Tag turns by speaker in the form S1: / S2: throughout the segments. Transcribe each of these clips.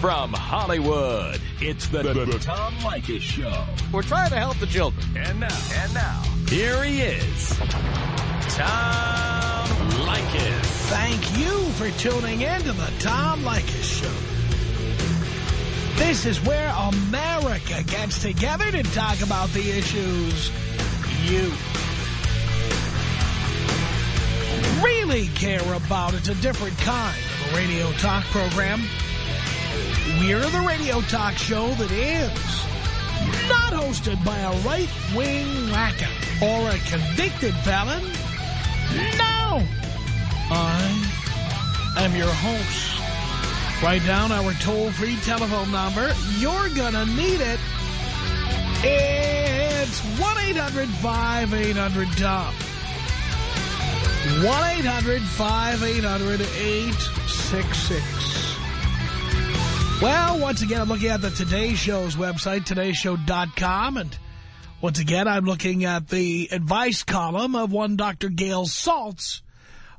S1: From Hollywood, it's the, the, the Tom Leykis Show.
S2: We're trying to help the children.
S1: And now, and now, here he is, Tom Leykis.
S3: Thank you for tuning in to the Tom Leykis Show. This is where America gets together to talk about the issues you really care about. It's a different kind of a radio talk program. We're the radio talk show that is not hosted by a right-wing whacker or a convicted felon. No! I am your host. Write down our toll-free telephone number. You're gonna need it. It's 1-800-5800-TOM. 1-800-5800-866. Well, once again, I'm looking at the Today Show's website, todayshow.com, and once again, I'm looking at the advice column of one Dr. Gail Saltz,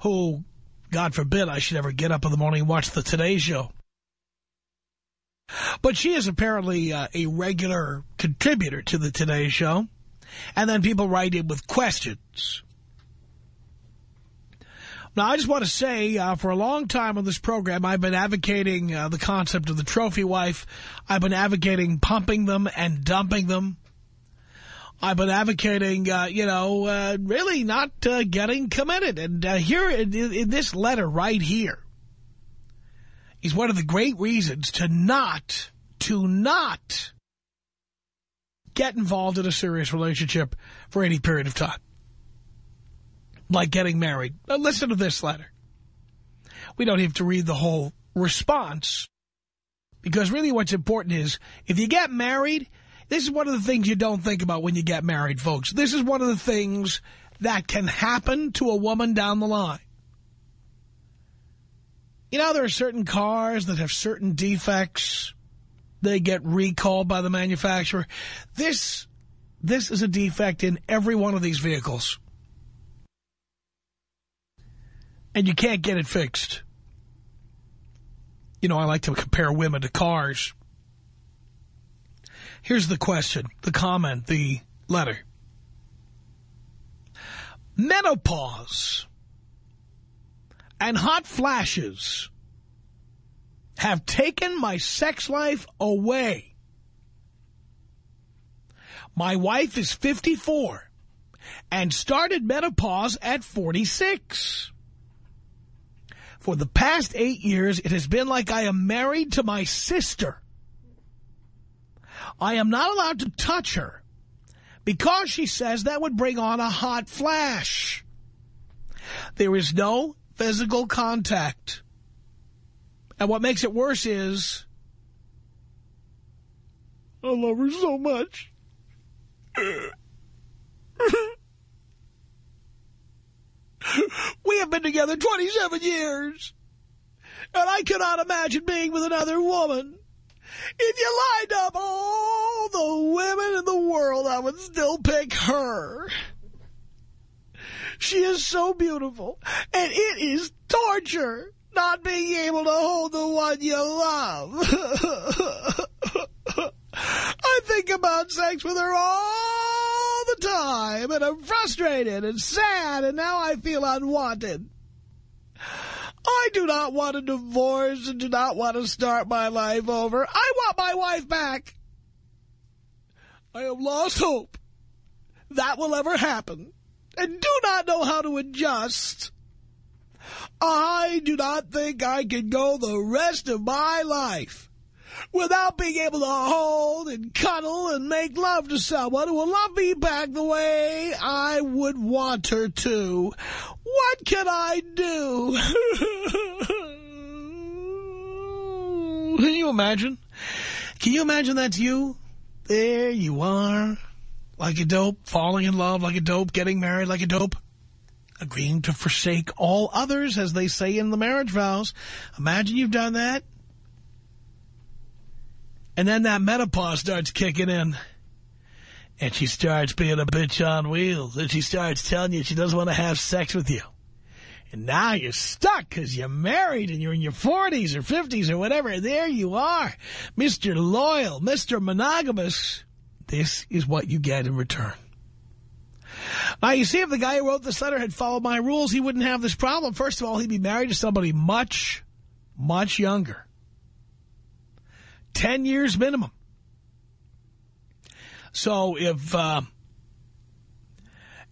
S3: who, God forbid, I should ever get up in the morning and watch the Today Show. But she is apparently uh, a regular contributor to the Today Show, and then people write in with questions. Now, I just want to say, uh, for a long time on this program, I've been advocating uh, the concept of the trophy wife. I've been advocating pumping them and dumping them. I've been advocating, uh, you know, uh, really not uh, getting committed. And uh, here in, in this letter right here is one of the great reasons to not, to not get involved in a serious relationship for any period of time like getting married. Now listen to this letter. We don't have to read the whole response because really what's important is if you get married, this is one of the things you don't think about when you get married, folks. This is one of the things that can happen to a woman down the line. You know, there are certain cars that have certain defects. They get recalled by the manufacturer. This, this is a defect in every one of these vehicles and you can't get it fixed. You know, I like to compare women to cars. Here's the question, the comment, the letter. Menopause and hot flashes have taken my sex life away. My wife is 54 and started menopause at 46. For the past eight years, it has been like I am married to my sister. I am not allowed to touch her because she says that would bring on a hot flash. There is no physical contact. And what makes it worse is I love her so much. We have been together 27 years. And I cannot imagine being with another woman. If you lined up all the women in the world, I would still pick her. She is so beautiful. And it is torture not being able to hold the one you love. I think about sex with her all time, and I'm frustrated and sad, and now I feel unwanted. I do not want a divorce and do not want to start my life over. I want my wife back. I have lost hope that will ever happen and do not know how to adjust. I do not think I can go the rest of my life without being able to hold and cuddle and make love to someone who will love me back the way I would want her to. What can I do? can you imagine? Can you imagine that's you? There you are, like a dope, falling in love like a dope, getting married like a dope agreeing to forsake all others, as they say in the marriage vows. Imagine you've done that. And then that menopause starts kicking in. And she starts being a bitch on wheels. And she starts telling you she doesn't want to have sex with you. And now you're stuck because you're married and you're in your 40s or 50s or whatever. And there you are, Mr. Loyal, Mr. Monogamous. This is what you get in return. Now, you see, if the guy who wrote this letter had followed my rules, he wouldn't have this problem. First of all, he'd be married to somebody much, much younger. Ten years minimum. So if... Uh,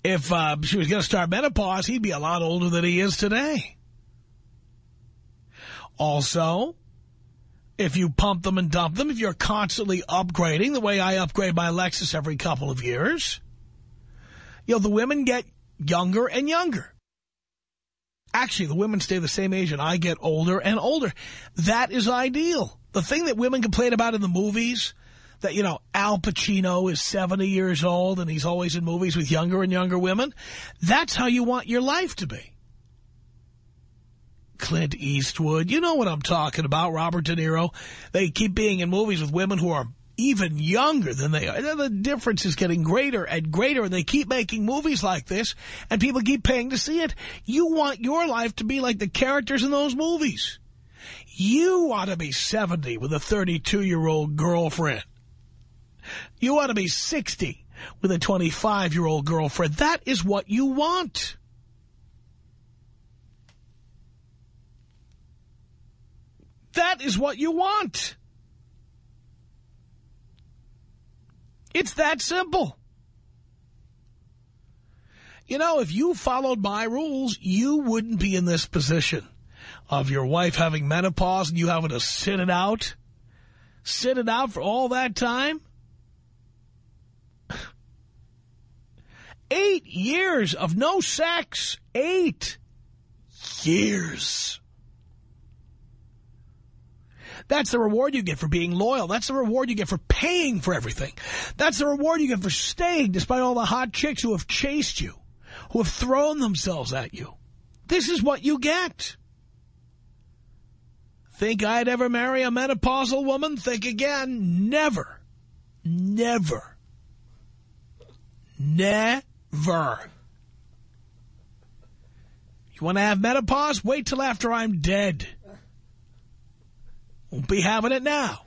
S3: if uh, she was going to start menopause, he'd be a lot older than he is today. Also, if you pump them and dump them, if you're constantly upgrading, the way I upgrade my Lexus every couple of years, you know, the women get younger and younger. Actually, the women stay the same age and I get older and older. That is ideal. The thing that women complain about in the movies that, you know, Al Pacino is 70 years old and he's always in movies with younger and younger women. That's how you want your life to be. Clint Eastwood, you know what I'm talking about, Robert De Niro. They keep being in movies with women who are even younger than they are. The difference is getting greater and greater, and they keep making movies like this, and people keep paying to see it. You want your life to be like the characters in those movies. You ought to be 70 with a 32-year-old girlfriend. You ought to be 60 with a 25-year-old girlfriend. That is what you want. That is what you want. It's that simple. You know, if you followed my rules, you wouldn't be in this position of your wife having menopause and you having to sit it out. Sit it out for all that time. Eight years of no sex. Eight years. That's the reward you get for being loyal. That's the reward you get for paying for everything. That's the reward you get for staying despite all the hot chicks who have chased you, who have thrown themselves at you. This is what you get. Think I'd ever marry a menopausal woman? Think again. Never. Never. Never. You want to have menopause? Wait till after I'm dead. Won't be having it now.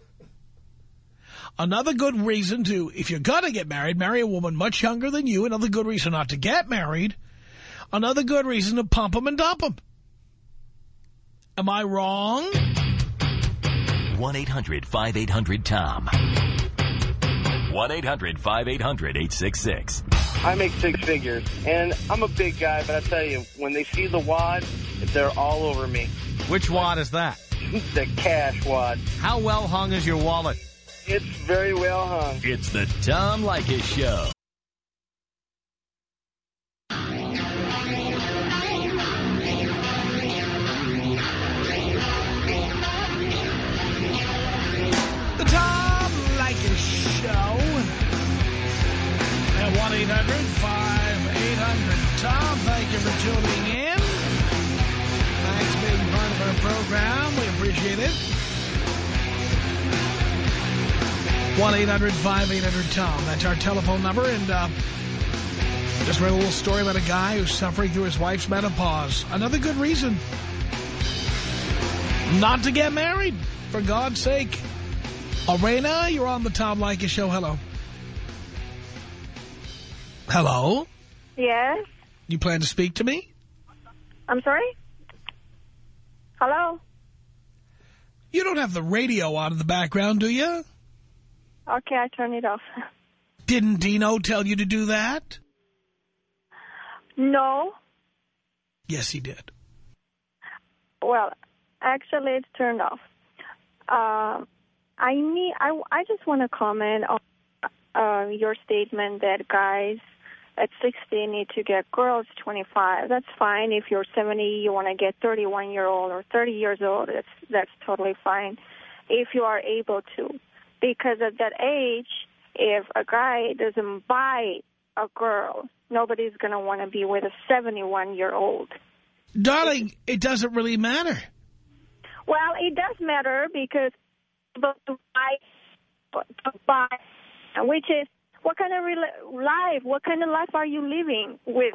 S3: Another good reason to, if you're going to get married, marry a woman much younger than you. Another good reason not to get married. Another good reason to pump them and dump them. Am I wrong?
S1: 1-800-5800-TOM. 1-800-5800-866.
S2: I make six figures, and I'm a big guy, but I tell you, when they see the wad, they're all over me.
S4: Which wad is that?
S2: the cash wad.
S4: How well hung is your wallet?
S2: It's very well hung.
S1: It's the Tom Leykis Show.
S3: 1-800-5800-TOM. That's our telephone number. And uh, just read a little story about a guy who's suffering through his wife's menopause. Another good reason not to get married, for God's sake. Arena, you're on the Tom Leykis Show. Hello. Hello?
S5: Yes.
S3: You plan to speak to me?
S5: I'm sorry? Hello?
S3: You don't have the radio on in the background, do you?
S5: Okay, I turn it off.
S3: Didn't Dino tell you to do that?
S5: No.
S3: Yes, he did.
S5: Well, actually, it's turned off. Uh, I need. I I just want to comment on uh, your statement that guys at 60 need to get girls 25. That's fine. If you're 70, you want to get 31 year old or 30 years old. That's that's totally fine. If you are able to, because at that age, if a guy doesn't buy a girl, nobody's going to want to be with a 71 year old.
S3: Darling, it doesn't really matter.
S5: Well, it does matter because to buy, to buy, which is what kind of life, what kind of life are you living with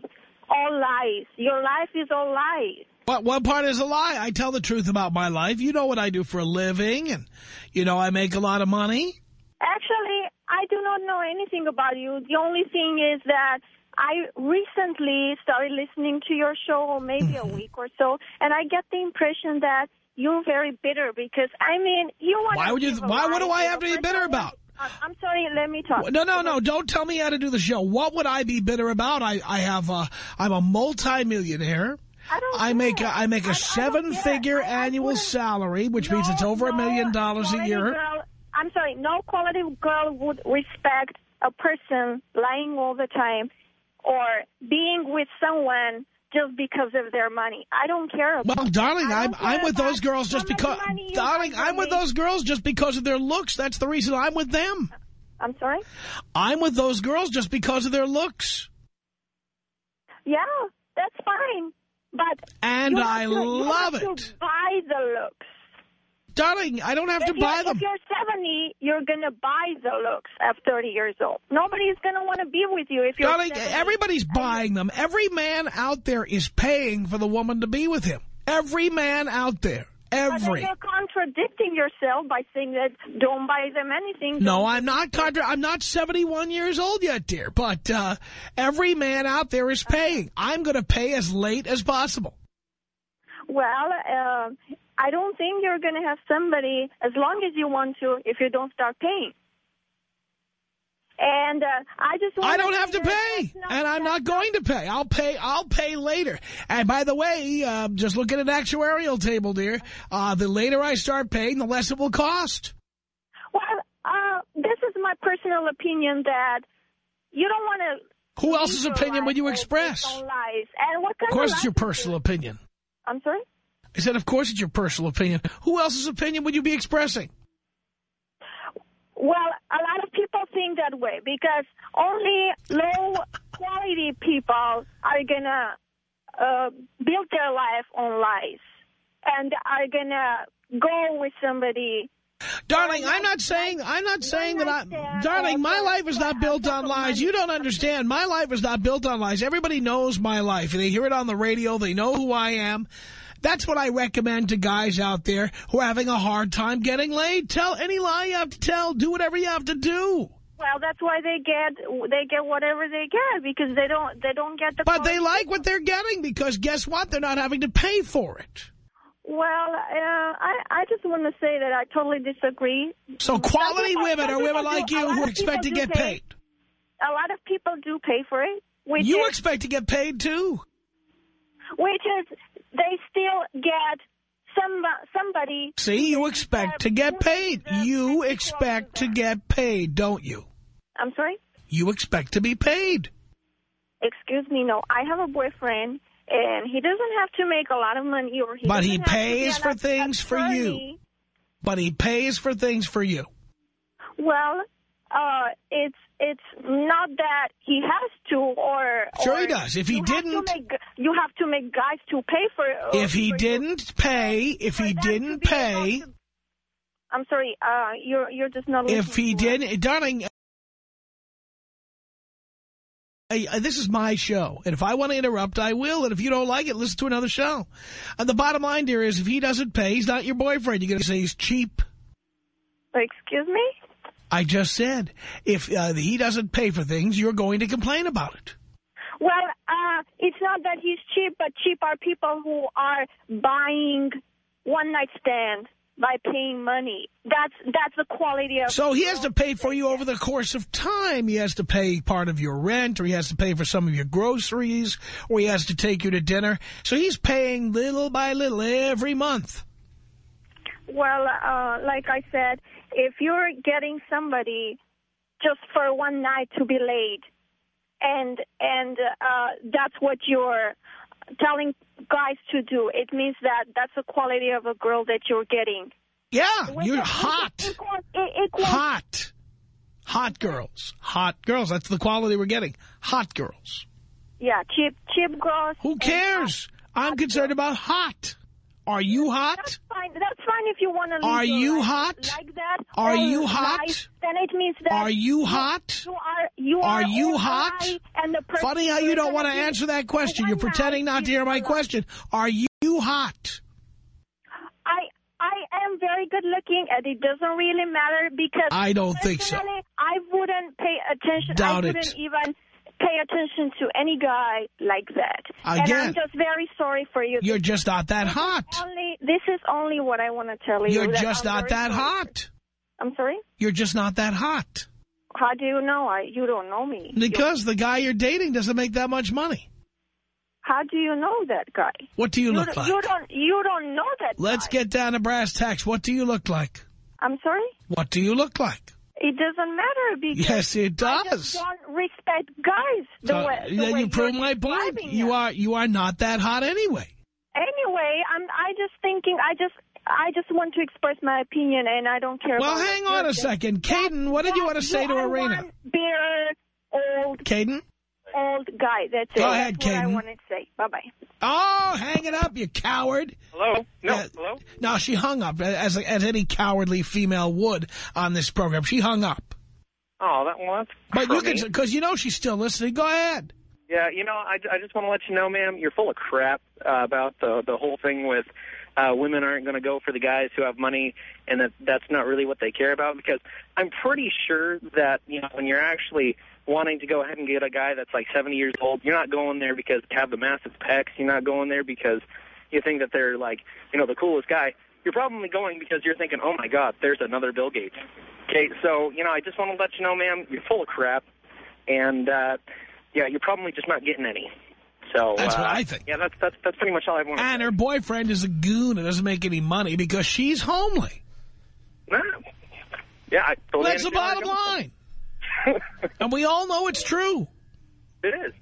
S5: all lies. Your life is all lies.
S3: What, what part is a lie? I tell the truth about my life. You know what I do for a living, and you know I make a lot of money.
S5: Actually, I do not know anything about you. The only thing is that I recently started listening to your show, maybe a week or so, and I get the impression that you're very bitter because, I mean, you want
S3: Why would you? Why? What do I have to be bitter about?
S5: Uh, I'm sorry, let me talk.
S3: No, no, no, don't tell me how to do the show. What would I be bitter about? I, I have a, I'm a multimillionaire.
S5: I don't
S3: I make a, make
S5: I- I
S3: a seven-figure. Annual salary, which
S5: No,
S3: means it's over a
S5: no
S3: million dollars a year.
S5: Girl, I'm sorry, no quality girl would respect a person lying all the time or being with someone just because of their money. I don't care about
S3: Well, darling, I'm I'm with those girls just because, darling, I'm with those girls just because of their looks. That's the reason I'm with them.
S5: I'm sorry?
S3: I'm with those girls just because of their looks.
S5: Yeah, that's fine. But
S3: And I
S5: to-
S3: love
S5: have
S3: it.
S5: To buy the looks.
S3: Darling, I don't have to buy them.
S5: if you're 70, you're going to buy the looks at 30 years old. Nobody's going to want to be with you if you're
S3: Darling,
S5: 70.
S3: everybody's buying them. Every man out there is paying for the woman to be with him. Every man out there.
S5: But
S3: Every.
S5: you're contradicting yourself by saying that don't buy them anything.
S3: No, I'm not contra I'm not 71 years old yet, dear. But uh, every man out there is paying. I'm going to pay as late as possible.
S5: Well, uh, I don't think you're going to have somebody as long as you want to if you don't start paying. And uh, I just want
S3: I don't have to pay, and I'm not going to pay. I'll pay. I'll pay later. And by the way, uh, just look at an actuarial table, dear. Uh, the later I start paying, the less it will cost.
S5: Well, uh, this is my personal opinion that you don't want to.
S3: Who else's opinion would you express?
S5: Lies. And what kind
S3: Of course,
S5: of
S3: it's your personal opinion.
S5: I'm sorry.
S3: I said, of course, it's your personal opinion. Who else's opinion would you be expressing?
S5: Well, a lot of people think that way because only low quality people are gonna uh, build their life on lies and are gonna go with somebody.
S3: Darling, I'm not saying, I'm not saying that I,
S5: night stand
S3: darling, my life is not built on lies. You don't understand. My life is not built on lies. Everybody knows my life. They hear it on the radio. They know who I am. That's what I recommend to guys out there who are having a hard time getting laid. Tell any lie you have to tell. Do whatever you have to do.
S5: Well, that's why they get they get whatever they get because they don't they don't get the.
S3: But they like what they're getting because guess what? They're not having to pay for it.
S5: Well, uh, I I just want to say that I totally disagree.
S3: So quality women are women
S5: do-
S3: like you who expect to get
S5: pay.
S3: paid.
S5: A lot of people do pay for it,
S3: You
S5: is,
S3: expect to get paid too.
S5: which is they still get some somebody.
S3: See, you expect to get paid. You expect to get paid, don't you?
S5: I'm sorry.
S3: You expect to be paid.
S5: Excuse me. No, I have a boyfriend, and he doesn't have to make a lot of money, or he
S3: But he
S5: doesn't have to be
S3: pays for things for you. But he pays for things for you.
S5: Well, uh, it's it's not that he has to, or
S3: Sure
S5: or
S3: he does. If he
S5: you
S3: didn't-
S5: make, you have to make guys to pay for. Uh,
S3: If he
S5: for
S3: didn't pay, if he didn't pay,
S5: to- I'm sorry. Uh, you're you're just not.
S3: if he didn't, darling, I, I- this is my show. And if I want to interrupt, I will. And if you don't like it, listen to another show. And the bottom line, dear, is if he doesn't pay, he's not your boyfriend. You're going to say he's cheap.
S5: Excuse me.
S3: I just said, if uh, he doesn't pay for things, you're going to complain about it.
S5: Well, uh, it's not that he's cheap, but cheap are people who are buying one night stands by paying money. That's that's the quality of.
S3: So he has to pay for you over the course of time. He has to pay part of your rent, or he has to pay for some of your groceries, or he has to take you to dinner. So he's paying little by little every month.
S5: Well, uh, like I said, if you're getting somebody just for one night to be laid, and and uh, that's what you're telling guys to do, it means that that's the quality of a girl that you're getting.
S3: Yeah, you're hot.
S5: It equals,
S3: Hot. Hot girls. Hot girls. That's the quality we're getting. Hot girls.
S5: Yeah, cheap cheap girls.
S3: Who cares? I'm concerned about hot. Are you hot?
S5: That's fine. That's fine if you want to.
S3: Are you hot?
S5: like that?
S3: Are you hot?
S5: life, Then it means that
S3: Are you hot?
S5: you are. You
S3: Are
S5: are.
S3: you hot?
S5: And the
S3: Funny how you don't want to answer that question. You're pretending not to hear my question. Are you hot?
S5: I I am very good looking, and it doesn't really matter because
S3: I don't think so.
S5: I wouldn't pay attention.
S3: Doubt
S5: I
S3: it.
S5: wouldn't even pay attention to any guy like that. And I'm just very sorry for you.
S3: You're just not that hot.
S5: Only this is only what I want to tell you.
S3: You're just
S5: I'm
S3: not that hot.
S5: I'm sorry.
S3: You're just not that hot.
S5: How do you know? I you don't know me.
S3: Because the guy you're dating doesn't make that much money.
S5: How do you know that guy?
S3: What do you look like?
S5: You don't. You don't know that.
S3: Let's
S5: guy.
S3: get down to brass tacks. What do you look like?
S5: I'm sorry.
S3: What do you look like?
S5: It doesn't matter because
S3: Yes, it
S5: I
S3: does.
S5: just don't respect guys the
S3: So,
S5: way. The
S3: then
S5: way
S3: you prove my point. You are you are not that hot anyway.
S5: Anyway, I'm. I just thinking. I just. I just want to express my opinion, and I don't care.
S3: Well, hang on a second. Caden, what did you want to say to Arena?
S5: Bitter, old,
S3: Caden?
S5: Old guy. That's
S3: Go
S5: it.
S3: ahead,
S5: That's what I
S3: Caden.
S5: want to say. Bye bye.
S3: Oh, hang it up, you coward.
S2: Hello? No,
S3: Uh,
S2: hello?
S3: No, she hung up, as, as any cowardly female would on this program. She hung up.
S2: Oh, that well, that's
S3: But you
S2: crummy.
S3: can, because you know she's still listening. Go ahead.
S2: Yeah, you know, I, I just want to let you know, ma'am, you're full of crap uh, about the the whole thing with uh, women aren't going to go for the guys who have money, and that that's not really what they care about. Because I'm pretty sure that you know when you're actually wanting to go ahead and get a guy that's like 70 years old, you're not going there because they have the massive pecs. You're not going there because you think that they're like you know the coolest guy. You're probably going because you're thinking, oh my God, there's another Bill Gates. Okay, so you know, I just want to let you know, ma'am, you're full of crap, and uh, yeah, you're probably just not getting any. So
S3: That's
S2: uh,
S3: what I think.
S2: Yeah, that's that's that's pretty much all I want. To.
S3: And her boyfriend is a goon and doesn't make any money because she's homely.
S2: Nah. Yeah, I totally
S3: That's the bottom line. And we all know it's true.
S2: It is.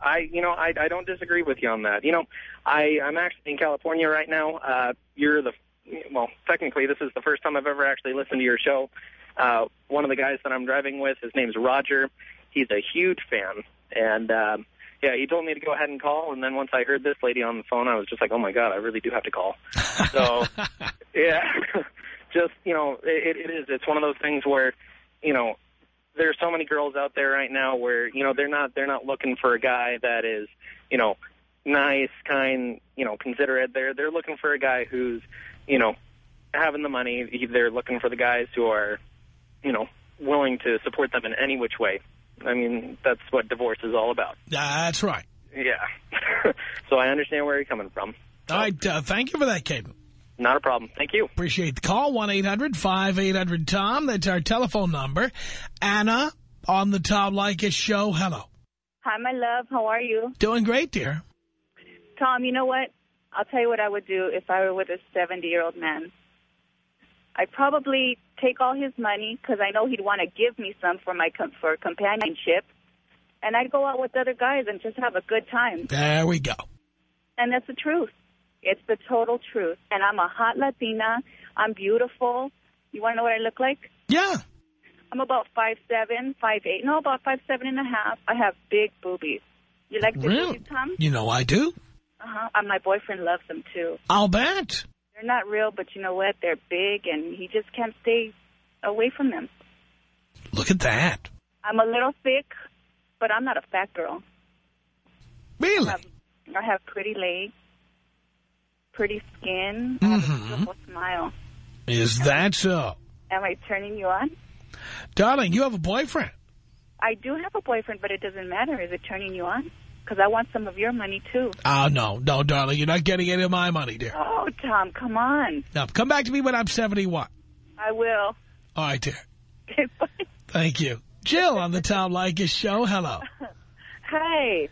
S2: I, you know, I, I don't disagree with you on that. You know, I, I'm actually in California right now. Uh, you're the, well, technically, this is the first time I've ever actually listened to your show. Uh, one of the guys that I'm driving with, his name's Roger. He's a huge fan, and um, yeah, he told me to go ahead and call. And then once I heard this lady on the phone, I was just like, oh my god, I really do have to call. So, yeah, just you know, it, it is. It's one of those things where, you know, there's so many girls out there right now where you know they're not they're not looking for a guy that is you know nice, kind, you know, considerate. They're they're looking for a guy who's you know having the money. They're looking for the guys who are you know willing to support them in any which way. I mean, that's what divorce is all about.
S3: That's right.
S2: Yeah. so I understand where you're coming from.
S3: All right, uh, thank you for that, Caden.
S2: Not a problem. Thank you.
S3: Appreciate the call, 1-800-5800-TOM. That's our telephone number. Anna on the Tom Leykis show. Hello.
S6: Hi, my love. How are you?
S3: Doing great, dear.
S6: Tom, you know what? I'll tell you what I would do if I were with a 70-year-old man. I'd probably take all his money because I know he'd want to give me some for my com- for companionship, and I'd go out with other guys and just have a good time.
S3: There we go.
S6: And that's the truth. It's the total truth. And I'm a hot Latina. I'm beautiful. You want to know what I look like?
S3: Yeah.
S6: I'm about five seven, five eight. No, about five seven and a half. I have big boobies. You like big
S3: Really?
S6: boobies, Tom?
S3: You know I do.
S6: Uh-huh. And my boyfriend loves them too.
S3: I'll bet.
S6: They're not real, but you know what? They're big, and he just can't stay away from them.
S3: Look at that.
S6: I'm a little thick, but I'm not a fat girl.
S3: Really?
S6: I have, I have pretty legs, pretty skin, I a mm-hmm. beautiful smile.
S3: Is that so?
S6: Am I turning you on?
S3: Darling, you have a boyfriend.
S6: I do have a boyfriend, but it doesn't matter. Is it turning you on? Because I want some of your money, too.
S3: Oh, no. No, darling, you're not getting any of my money, dear.
S6: Oh, Tom, come on.
S3: Now, come back to me when I'm 71.
S6: I will.
S3: All right, dear. Thank you. Jill on the Tom Leykis show. Hello.
S7: Hi.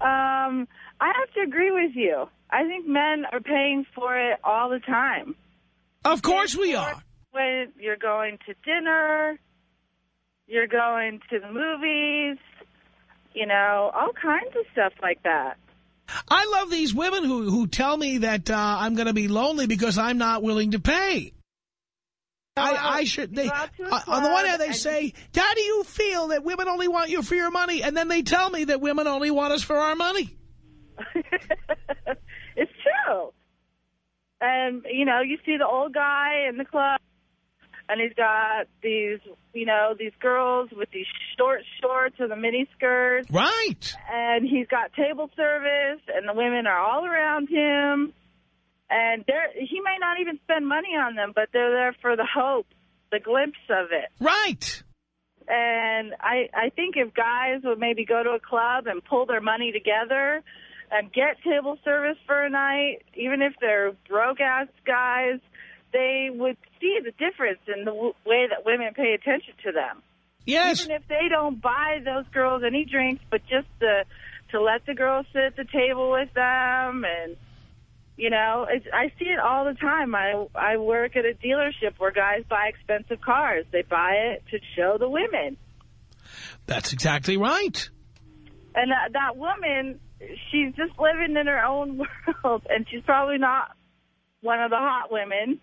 S7: Um, I have to agree with you. I think men are paying for it all the time.
S3: Of course we are.
S7: When you're going to dinner, you're going to the movies, you know, all kinds of stuff like that.
S3: I love these women who, who tell me that uh, I'm going to be lonely because I'm not willing to pay. I, I should. They,
S7: go out to a
S3: uh, on the one hand, they say, "How do you feel that women only want you for your money?" And then they tell me that women only want us for our money.
S7: it's true. And, you know, you see the old guy in the club, and he's got these, you know, these girls with these short shorts or the mini skirts.
S3: Right.
S7: And he's got table service, and the women are all around him. And they're, he may not even spend money on them, but they're there for the hope, the glimpse of it.
S3: Right.
S7: And I, I think if guys would maybe go to a club and pull their money together and get table service for a night, even if they're broke-ass guys, they would see the difference in the w way that women pay attention to them.
S3: Yes.
S7: Even if they don't buy those girls any drinks, but just to, to let the girls sit at the table with them and you know, it's, I see it all the time. I I work at a dealership where guys buy expensive cars. They buy it to show the women.
S3: That's exactly right.
S7: And that, that woman, she's just living in her own world, and she's probably not one of the hot women.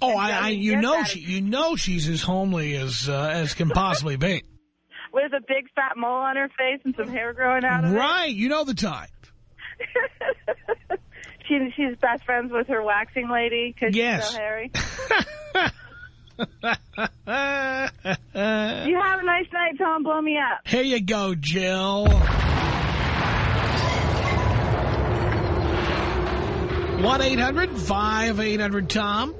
S3: Oh, I, I you know, she, you know, she's as homely as uh, as can possibly be.
S7: With a big fat mole on her face and some hair growing out of
S3: Right. You know the type.
S7: it. she, she's best friends with her waxing lady because
S3: Yes.
S7: she's so hairy. You have a nice night, Tom. Blow me up.
S3: Here you go, Jill. one eight hundred five eight hundred tom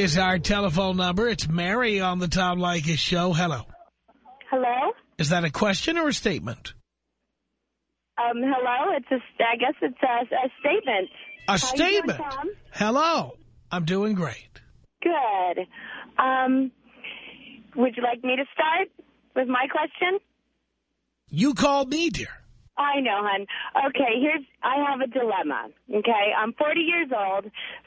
S3: is our telephone number. It's Mary on the Tom Leykis show. Hello.
S8: Hello?
S3: Is that a question or a statement?
S8: Um, hello? It's a, I guess it's a, a statement.
S3: A
S8: How you doing,
S3: statement. Hello. I'm doing great.
S8: Good. Um, would you like me to start with my question?
S3: You called me, dear.
S8: I know, hon. Okay, here's, I have a dilemma, okay? I'm 40 years old,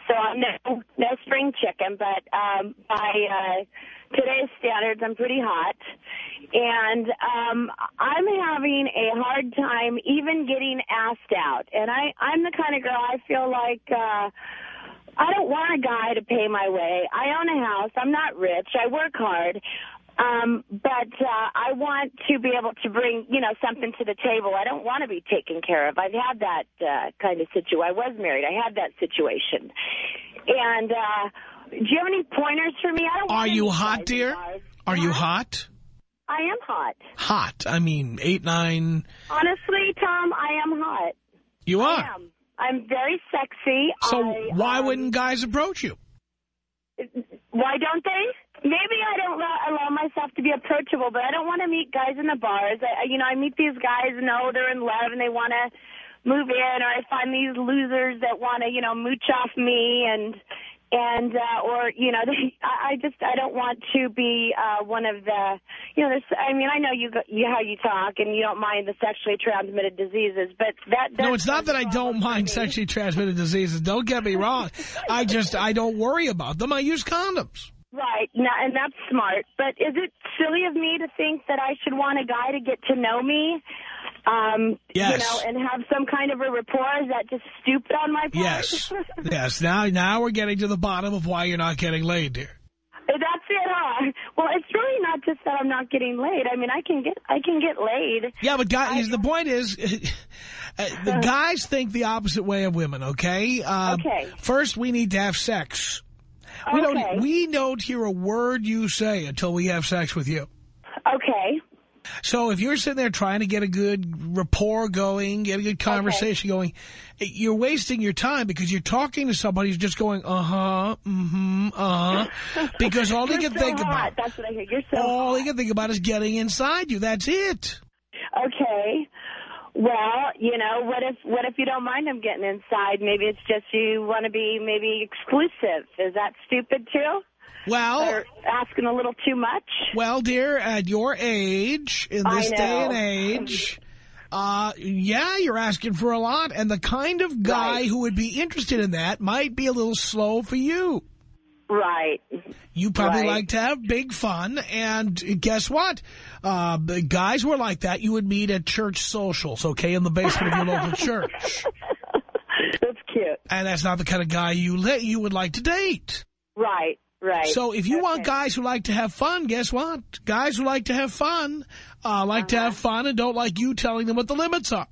S8: so I'm no, no spring chicken, but um, by uh, today's standards, I'm pretty hot. And um, I'm having a hard time even getting asked out. And I, I'm the kind of girl, I feel like... Uh, I don't want a guy to pay my way. I own a house. I'm not rich. I work hard. Um, but uh, I want to be able to bring, you know, something to the table. I don't want to be taken care of. I've had that uh, kind of situation. I was married. I had that situation. And uh, do you have any pointers for me? I don't
S3: Are you hot, dear? Are you hot?
S8: I am hot.
S3: Hot. I mean, eight, nine.
S8: Honestly, Tom, I am hot.
S3: You
S8: I
S3: are.
S8: am. I'm very sexy.
S3: So
S8: I,
S3: why
S8: um,
S3: wouldn't guys approach you?
S8: Why don't they? Maybe I don't allow, allow myself to be approachable, but I don't want to meet guys in the bars. I, you know, I meet these guys and oh, they're in love and they want to move in, or I find these losers that want to, you know, mooch off me and and uh, or you know, they, I, I just I don't want to be uh, one of the, you know, this. I mean, I know you, go, you how you talk and you don't mind the sexually transmitted diseases, but that
S3: No, it's not that I don't mind sexually transmitted diseases. Don't get me wrong. I just, I don't worry about them. I use condoms.
S8: Right, and that's smart. But is it silly of me to think that I should want a guy to get to know me? Um,
S3: Yes.
S8: You know, and have some kind of a rapport? Is that just stupid on my part?
S3: Yes. Yes. Now, now we're getting to the bottom of why you're not getting laid, dear.
S8: That's it, huh? Well, it's really not just that I'm not getting laid. I mean, I can get, I can get laid.
S3: Yeah, but guys, the point is, uh, the guys think the opposite way of women, okay? Uh,
S8: Okay.
S3: First, we need to have sex. We
S8: Okay.
S3: don't, we don't hear a word you say until we have sex with you.
S8: Okay.
S3: So if you're sitting there trying to get a good rapport going, get a good conversation going, you're wasting your time because you're talking to somebody who's just going, uh-huh, mm-hmm, uh-huh. Because all he can
S8: so
S3: think
S8: hot.
S3: about,
S8: That's what I hear. You're so
S3: all
S8: hot.
S3: he can think about is getting inside you. That's it.
S8: Okay. Well, you know, what if what if you don't mind him getting inside? Maybe it's just you want to be maybe exclusive. Is that stupid too?
S3: Well,
S8: Or asking a little too much?
S3: well, dear, at your age, in this day and age, uh, yeah, you're asking for a lot. And the kind of guy
S8: Right.
S3: who would be interested in that might be a little slow for you.
S8: Right.
S3: You probably
S8: Right.
S3: like to have big fun, and guess what? Uh, the guys were like that, you would meet at church socials, okay, in the basement of your local church.
S8: That's cute.
S3: And that's not the kind of guy you you would like to date.
S8: Right. Right.
S3: So if you want guys who like to have fun, guess what? Guys who like to have fun, uh, like to
S8: Uh-huh.
S3: have fun and don't like you telling them what the limits are.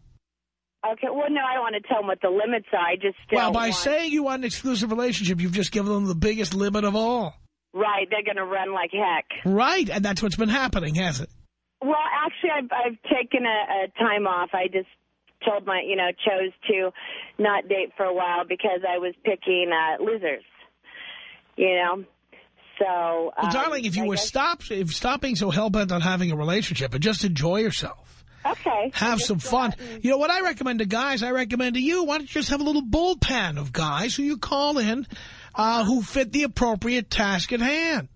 S8: Okay, well, no, I don't want to tell them what the limits are. I just
S3: Well, by
S8: want...
S3: saying you want an exclusive relationship, you've just given them the biggest limit of all.
S8: Right, they're going to run like heck.
S3: Right, and that's what's been happening, hasn't it?
S8: Well, actually, I've, I've taken a, a time off. I just told my, you know, chose to not date for a while because I was picking uh, losers, you know. So,
S3: Well,
S8: um,
S3: darling, if you
S8: I
S3: were
S8: guess-
S3: stop, if stop being so hell-bent on having a relationship and just enjoy yourself,
S8: okay,
S3: have some fun. You know what I recommend to guys? I recommend to you, why don't you just have a little bullpen of guys who you call in uh, who fit the appropriate task at hand.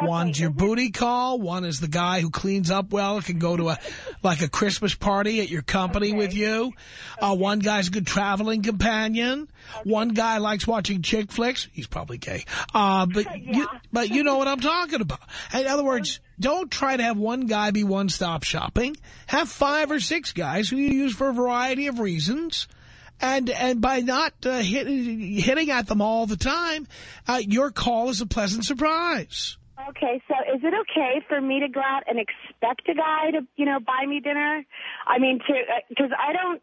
S3: One's your booty call. One is the guy who cleans up well, can go to a like a Christmas party at your company with you. Uh, one guy's a good traveling companion. One guy likes watching chick flicks. He's probably gay. Uh, but you, but you know what I'm talking about. In other words, don't try to have one guy be one-stop shopping. Have five or six guys who you use for a variety of reasons. And and by not uh, hit, hitting at them all the time, uh, your call is a pleasant surprise.
S8: Okay, so is it okay for me to go out and expect a guy to, you know, buy me dinner? I mean, to because I don't,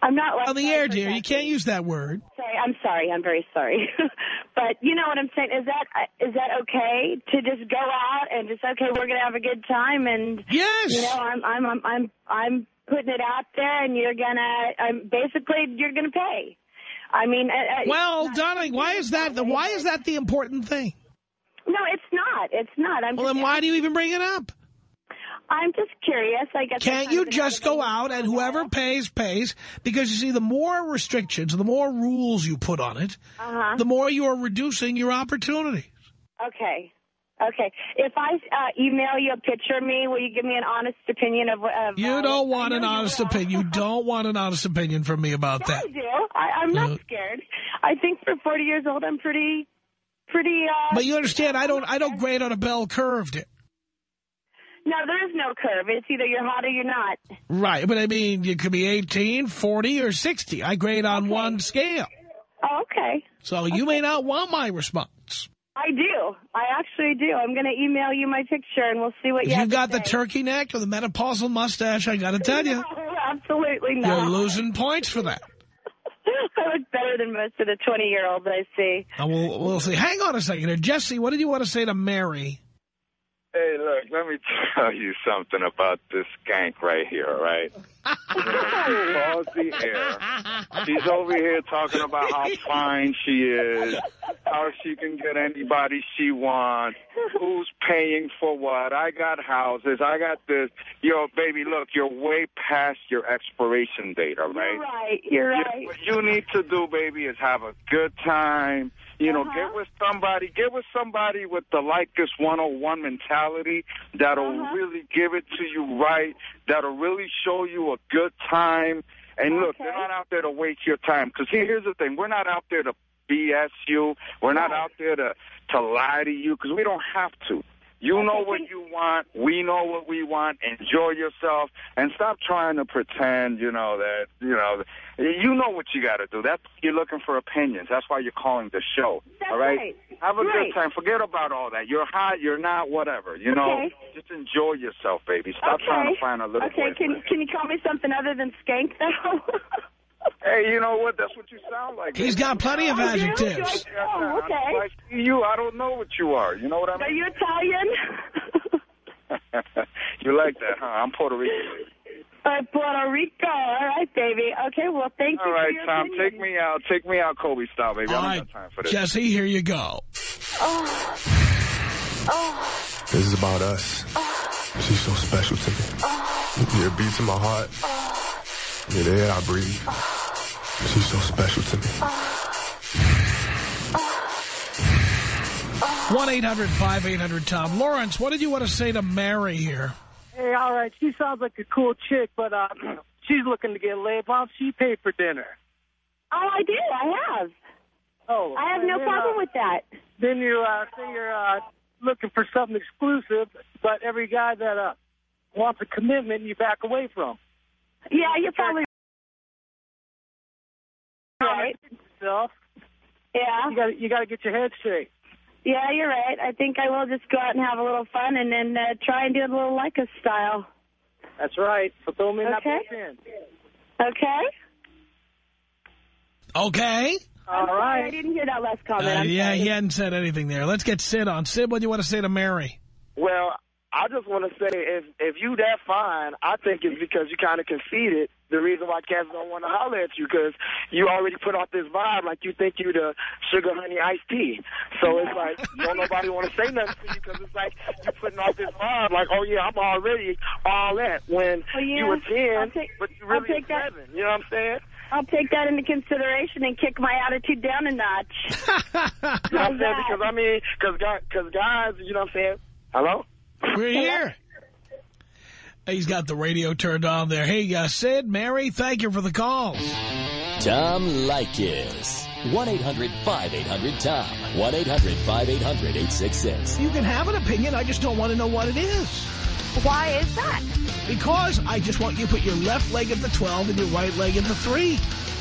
S8: I'm not like
S3: On the air, dear, you can't use that word.
S8: Sorry, I'm sorry. I'm very sorry. but you know what I'm saying? Is that is that okay to just go out and just okay? We're gonna have a good time and
S3: Yes.
S8: you know, I'm I'm I'm I'm, I'm putting it out there, and you're gonna, I'm basically you're gonna pay. I mean, uh, uh,
S3: Well, darling, why is that? The, why is that the important thing?
S8: No, it's not. It's not. I'm
S3: Well,
S8: just,
S3: then why do you even bring it up?
S8: I'm just curious. I guess.
S3: Can't you just go out and whoever pays, pays? Because you see, the more restrictions, the more rules you put on it,
S8: Uh-huh.
S3: the more you are reducing your opportunities.
S8: Okay. Okay. If I uh, email you a picture of me, will you give me an honest opinion of? of
S3: You
S8: uh,
S3: don't want an honest opinion. You don't want an honest opinion from me about that.
S8: I do. I, I'm not
S3: No.
S8: scared. I think for 40 years old, I'm pretty, pretty. Uh,
S3: But you understand, I don't, I don't grade on a bell curve, dear.
S8: No, there is no curve. It's either you're hot or you're not.
S3: Right, but I mean, you could be 18, 40, or 60. I grade on one scale.
S8: Oh, okay.
S3: So you may not want my response.
S8: I do. I actually do. I'm going to email you my picture, and we'll see what
S3: If
S8: you
S3: you
S8: have
S3: got
S8: to
S3: the turkey neck or the menopausal mustache, I got to tell you,
S8: No, absolutely not.
S3: you're losing points for that.
S8: I look better than most of the 20-year-olds I see.
S3: And we'll, we'll see. Hang on a second. Jesse, what did you want to say to Mary?
S9: Look, let me tell you something about this skank right here, all right? You calls the air. She's over here talking about how fine she is, how she can get anybody she wants, who's paying for what. I got houses, I got this. Yo, baby, look, you're way past your expiration date, all right?
S8: You're right. You're
S9: You-
S8: right.
S9: What you need to do, baby, is have a good time. You know,
S8: Uh-huh.
S9: get with somebody, get with somebody with the like this 101 mentality that'll
S8: Uh-huh.
S9: really give it to you right, that'll really show you a good time. And look,
S8: Okay.
S9: they're not out there to waste your time. Because here, here's the thing: we're not out there to BS you. We're not
S8: Right.
S9: out there to to lie to you because we don't have to. You know what you want. We know what we want. Enjoy yourself and stop trying to pretend, you know, that, you know, you know what you got to do. That's you're looking for opinions. That's why you're calling the show.
S8: That's
S9: all right?
S8: right.
S9: Have a
S8: Right.
S9: good time. Forget about all that. You're hot, you're not, whatever. You know,
S8: Okay.
S9: just enjoy yourself, baby. Stop
S8: okay.
S9: trying to find a little
S8: Okay, can can you call me something other than skank though?
S9: Hey, you know what? That's what you sound like.
S3: He's got plenty of
S8: Oh, do you?
S3: adjectives.
S8: Oh, okay.
S9: I see you. I don't know what you are. You know what I mean?
S8: Are you Italian?
S9: you like that, huh? I'm Puerto Rican.
S8: Uh, Puerto Rico. All right, baby. Okay, well, thank
S9: All
S8: you All
S9: right,
S8: for your
S9: Tom,
S8: opinion.
S9: take me out. Take me out Kobe style, baby.
S3: All
S9: I
S3: right,
S9: don't got time for this.
S3: Jesse, here you go.
S8: Oh. Oh.
S10: This is about us. She's so special to me. You're beats in my heart. You're the air I breathe. She's so special to me.
S3: 1-800-5800-TOM. Lawrence, what did you want to say to Mary here?
S11: Hey, all right. She sounds like a cool chick, but uh, she's looking to get laid. Why don't she pay for dinner?
S8: Oh, I do. I have.
S11: Oh,
S8: I have no
S11: then,
S8: problem
S11: uh,
S8: with that.
S11: Then you uh, say you're uh, looking for something exclusive, but every guy that uh, wants a commitment, you back away from.
S8: Yeah, you're probably right.
S11: Yourself.
S8: Yeah.
S11: You got you got to get your head straight.
S8: Yeah, you're right. I think I will just go out and have a little fun and then uh, try and do it a little like a style.
S11: That's right. So throw me in that
S8: Okay.
S11: bullpen.
S8: Okay?
S3: Okay.
S8: All right. I didn't hear that last comment.
S3: Uh, yeah,
S8: sorry.
S3: he hadn't said anything there. Let's get Sid on. Sid, what do you want to say to Mary?
S12: Well, I just want to say if if you that fine, I think it's because you kind of conceded. The reason why cats don't want to holler at you because you already put off this vibe like you think you the sugar honey iced tea. So it's like don't nobody want to say nothing to you because it's like you putting off this vibe like oh yeah I'm already all that when
S8: Oh, yeah.
S12: you were ten,
S8: take-
S12: but you really
S8: take that.
S12: You know what I'm saying?
S8: I'll take that into consideration and kick my attitude down a notch.
S12: You know what I'm saying? Because I mean, cause guys, you know what I'm saying? Hello.
S3: We're here. He's got the radio turned on there. Hey, uh, Sid, Mary, thank you for the calls.
S1: Tom Leykis. 1-800-5800-TOM. 1-800-5800-866.
S3: You can have an opinion. I just don't want to know what it is.
S8: Why is that?
S3: Because I just want you to put your left leg at the 12 and your right leg at the 3.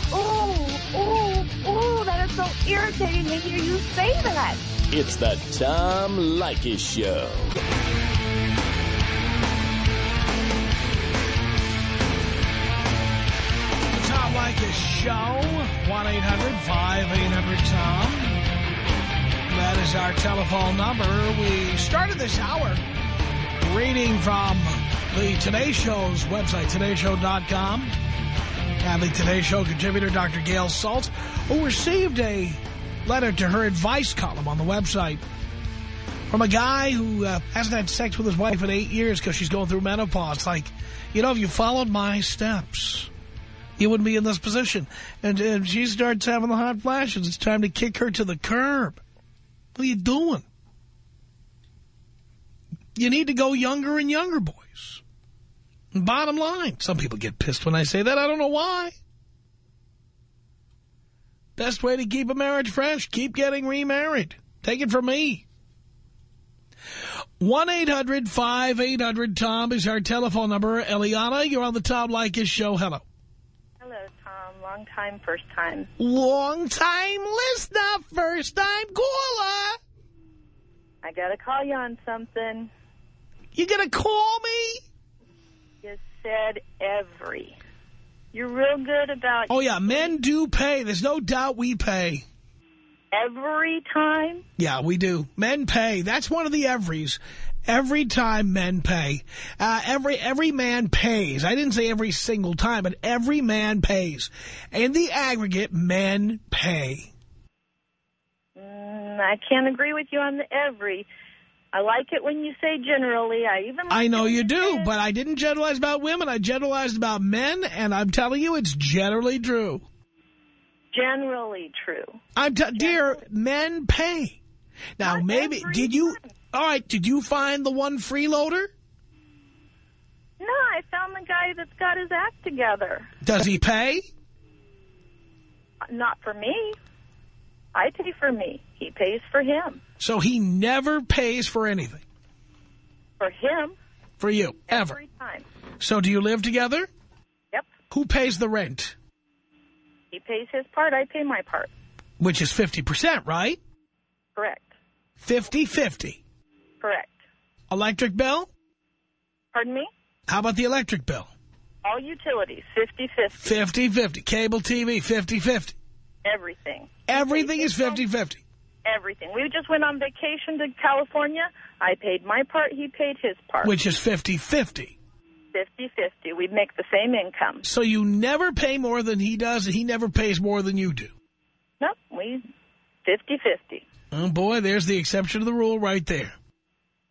S8: Oh, oh, oh, that is so irritating to hear you say that.
S1: It's the Tom Leykis Show.
S3: The Tom Leykis Show, 1-800-5800-TOM. That is our telephone number. We started this hour reading from the Today Show's website, todayshow.com, and the Today Show contributor, Dr. Gail Saltz, who received a letter to her advice column on the website from a guy who uh, hasn't had sex with his wife in eight years because she's going through menopause. Like, you know, if you followed my steps, you wouldn't be in this position. And, and she starts having the hot flashes. It's time to kick her to the curb. What are you doing? You need to go younger and younger, boys. Bottom line, some people get pissed when I say that. I don't know why. Best way to keep a marriage fresh, keep getting remarried. Take it from me. 1-800-5800-TOM is our telephone number. Eliana, you're on the Tom Leykis show. Hello.
S13: Hello, Tom. Long time, first time.
S3: Long time listener, first time caller.
S13: I gotta call you on something.
S3: You gonna call me?
S13: You said every. You're real good about
S3: Oh, yeah, men do pay. There's no doubt we pay.
S13: every time.
S3: Yeah, we do. Men pay. That's one of the everys. Every time men pay. Uh, every every man pays. I didn't say every single time, but every man pays. In the aggregate, men pay.
S13: Mm, I can't agree with you on the every. I like it when you say generally. I even. Like
S3: I know you do, but I didn't generalize about women. I generalized about men, and I'm telling you, it's generally true.
S13: Generally true.
S3: I'm t dear, men pay. Now, maybe, did you, all right, did you find the one freeloader?
S13: No, I found the guy that's got his act together.
S3: Does he pay?
S13: Not for me. I pay for me. He pays for him.
S3: So he never pays for anything
S13: For him,
S3: for you, ever.
S13: every time.
S3: So do you live together?
S13: Yep.
S3: Who pays the rent?
S13: He pays his part. I pay my part.
S3: Which is 50%, right?
S13: Correct.
S3: 50-50.
S13: Correct.
S3: Electric bill?
S13: Pardon me?
S3: How about the electric bill?
S13: All utilities, 50-50.
S3: 50-50. Cable TV, 50-50.
S13: Everything.
S3: Everything is 50-50.
S13: Everything. We just went on vacation to California. I paid my part. He paid his part.
S3: Which is 50-50.
S13: 50-50. We'd make the same income.
S3: So you never pay more than he does, and he never pays more than you do.
S13: No, we 50-50.
S3: Oh, boy, there's the exception to the rule right there.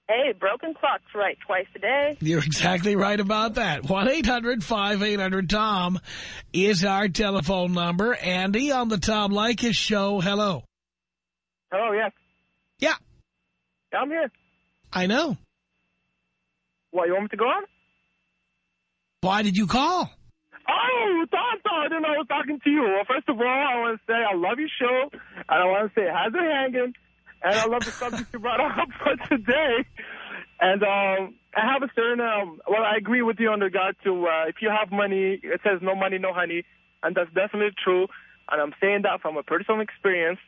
S13: Hey, broken clock's right twice a day.
S3: You're exactly right about that. 1-800-5800-TOM is our telephone number. Andy on the Tom Leykis show. Hello.
S12: Hello, yeah.
S3: Yeah.
S12: I'm here.
S3: I know.
S12: What, you want me to go on?
S3: Why did you call?
S12: Oh, Tom, I didn't know I was talking to you. Well, first of all, I want to say I love your show, and I want to say how's it hanging, and I love the subject you brought up for today. And um, I have a certain, um, well, I agree with you in regard to uh, if you have money, it says no money, no honey, and that's definitely true. And I'm saying that from a personal experience.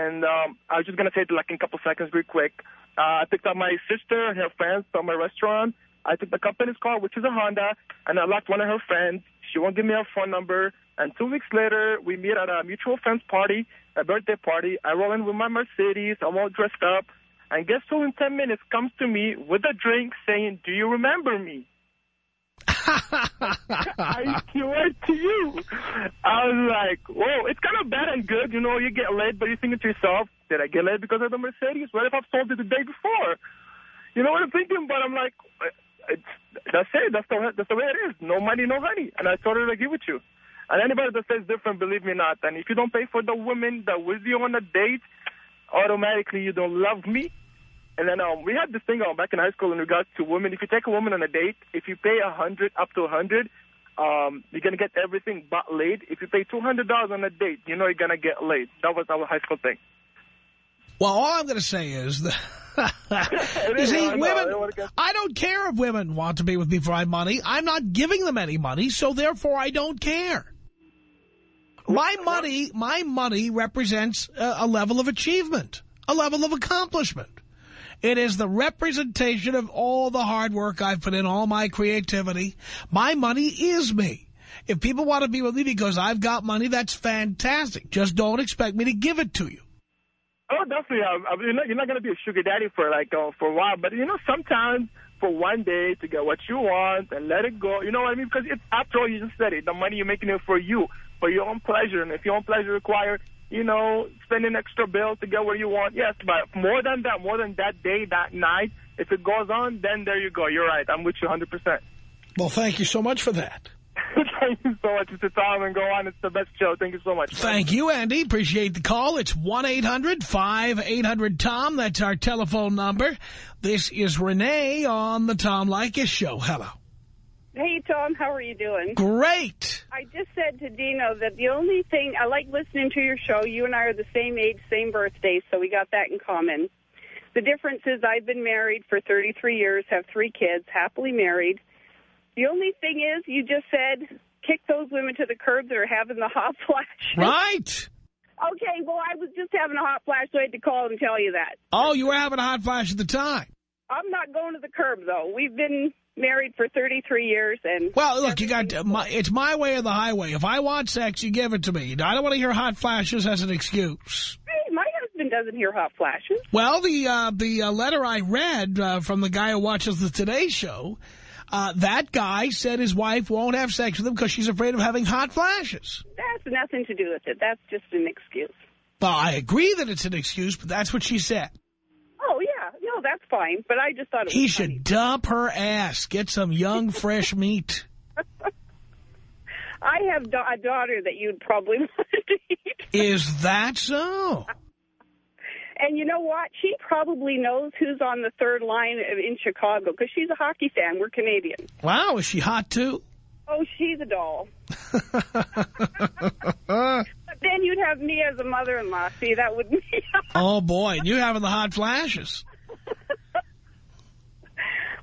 S12: And um, I was just going to say like in a couple seconds real quick. Uh, I picked up my sister and her friends from a restaurant, I took the company's car, which is a Honda, and I left one of her friends. She won't give me her phone number. And two weeks later, we meet at a mutual friend's party, a birthday party. I roll in with my Mercedes. I'm all dressed up. And guess who in 10 minutes comes to me with a drink saying, do you remember me? I swear to you. I was like, whoa, it's kind of bad and good. You know, you get laid, but you're thinking to yourself, did I get laid because of the Mercedes? What if I've sold it the day before? You know what I'm thinking? But I'm like, uh, it's, that's it. That's the, that's the way it is. No money, no honey. And I totally agree with you. And anybody that says different, believe me not. And if you don't pay for the woman that with you on a date, automatically you don't love me. And then um, we had this thing um, back in high school in regards to women. If you take a woman on a date, if you pay a hundred up to a hundred, um, you're gonna get everything but laid. If you pay two hundred dollars on a date, you know you're gonna get laid. That was our high school thing.
S3: Well, all I'm going to say is that, you
S12: is,
S3: see,
S12: I know, I
S3: women,
S12: don't
S3: I don't care if women want to be with me for my money. I'm not giving them any money, so therefore I don't care. My money, my money represents a, a level of achievement, a level of accomplishment. It is the representation of all the hard work I've put in, all my creativity. My money is me. If people want to be with me because I've got money, that's fantastic. Just don't expect me to give it to you.
S12: Oh, definitely. I, I, you're not, not going to be a sugar daddy for like uh, for a while, but you know, sometimes for one day to get what you want and let it go. You know what I mean? Because it's after all, you just said it. The money you're making it for you, for your own pleasure, and if your own pleasure require, you know, spending extra bills to get where you want, yes. But more than that, more than that day, that night, if it goes on, then there you go. You're right. I'm with you 100. percent
S3: Well, thank you so much for that.
S12: Thank you so much, Mr. Tom, and go on. It's the best show. Thank you so much.
S3: Thank you, Andy. Appreciate the call. It's 1-800-5800-TOM. That's our telephone number. This is Renee on the Tom Leykis Show. Hello.
S14: Hey, Tom, how are you doing?
S3: Great.
S14: I just said to Dino that the only thing, I like listening to your show. You and I are the same age, same birthday, so we got that in common. The difference is I've been married for 33 years, have three kids, happily married. The only thing is, you just said, kick those women to the curb that are having the hot flash.
S3: Right.
S14: Okay, well, I was just having a hot flash, so I had to call and tell you that.
S3: Oh, you were having a hot flash at the time.
S14: I'm not going to the curb, though. We've been married for 33 years, and...
S3: Well, look, you got my, it's my way or the highway. If I want sex, you give it to me. I don't want to hear hot flashes as an excuse.
S14: Hey, my husband doesn't hear hot flashes.
S3: Well, the uh, the uh, letter I read uh, from the guy who watches the Today Show, uh, that guy said his wife won't have sex with him because she's afraid of having hot flashes.
S14: That's nothing to do with it. That's just an excuse.
S3: Well, I agree that it's an excuse, but that's what she said.
S14: Oh, yeah. No, that's fine. But I just thought it was
S3: He
S14: funny.
S3: should dump her ass, get some young, fresh meat.
S14: I have da a daughter that you'd probably want to eat.
S3: Is that so?
S14: And you know what? She probably knows who's on the third line in Chicago because she's a hockey fan. We're Canadian.
S3: Wow, is she hot too?
S14: Oh, she's a doll. But then you'd have me as a mother-in-law. See, that would be...
S3: oh, boy, and you having the hot flashes.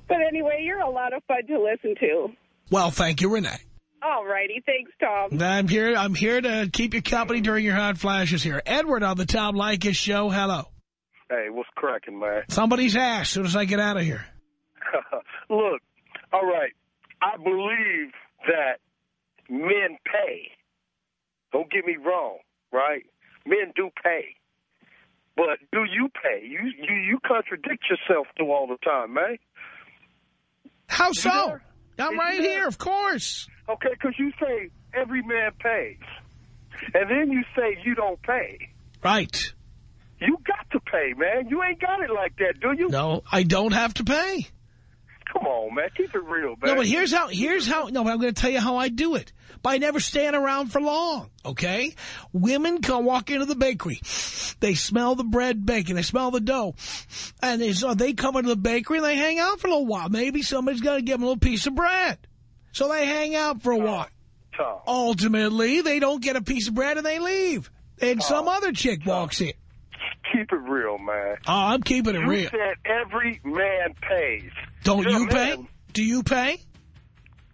S14: But anyway, you're a lot of fun to listen to.
S3: Well, thank you, Renee.
S14: All righty. Thanks, Tom.
S3: I'm here. I'm here to keep you company during your hot flashes here. Edward on the Tom Leykis show. Hello.
S15: Hey, what's cracking, man?
S3: Somebody's ass as soon as I get out of here.
S15: Look, all right. I believe that men pay. Don't get me wrong, right? Men do pay. But do you pay? You you you contradict yourself too all the time, man.
S3: How so? I'm
S15: Is
S3: right here, of course.
S15: Okay, because you say every man pays, and then you say you don't pay.
S3: Right.
S15: You got to pay, man. You ain't got it like that, do you?
S3: No, I don't have to pay.
S15: Come on, man. Keep it real, man.
S3: No, but here's how, here's how, no, but I'm going to tell you how I do it. By never staying around for long, okay? Women come walk into the bakery. They smell the bread baking. They smell the dough. And they, so they come into the bakery and they hang out for a little while. Maybe somebody's going to give them a little piece of bread. So they hang out for a while.
S15: Tom.
S3: Ultimately, they don't get a piece of bread and they leave. And some other chick walks in.
S15: Keep it real, man.
S3: Oh, I'm keeping it
S15: you
S3: real.
S15: said every man pays.
S3: Don't
S15: You're a
S3: you pay?
S15: man.
S3: Do you pay?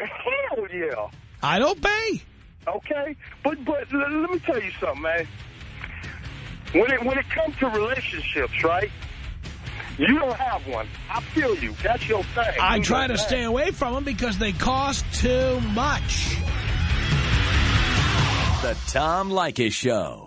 S15: Hell yeah.
S3: I don't pay.
S15: Okay, but but l- let me tell you something, man. When it when it comes to relationships, right? You don't have one. I feel you. That's your thing.
S3: I
S15: You
S3: try to
S15: know
S3: stay away from them because they cost too much.
S1: The Tom Leykis Show.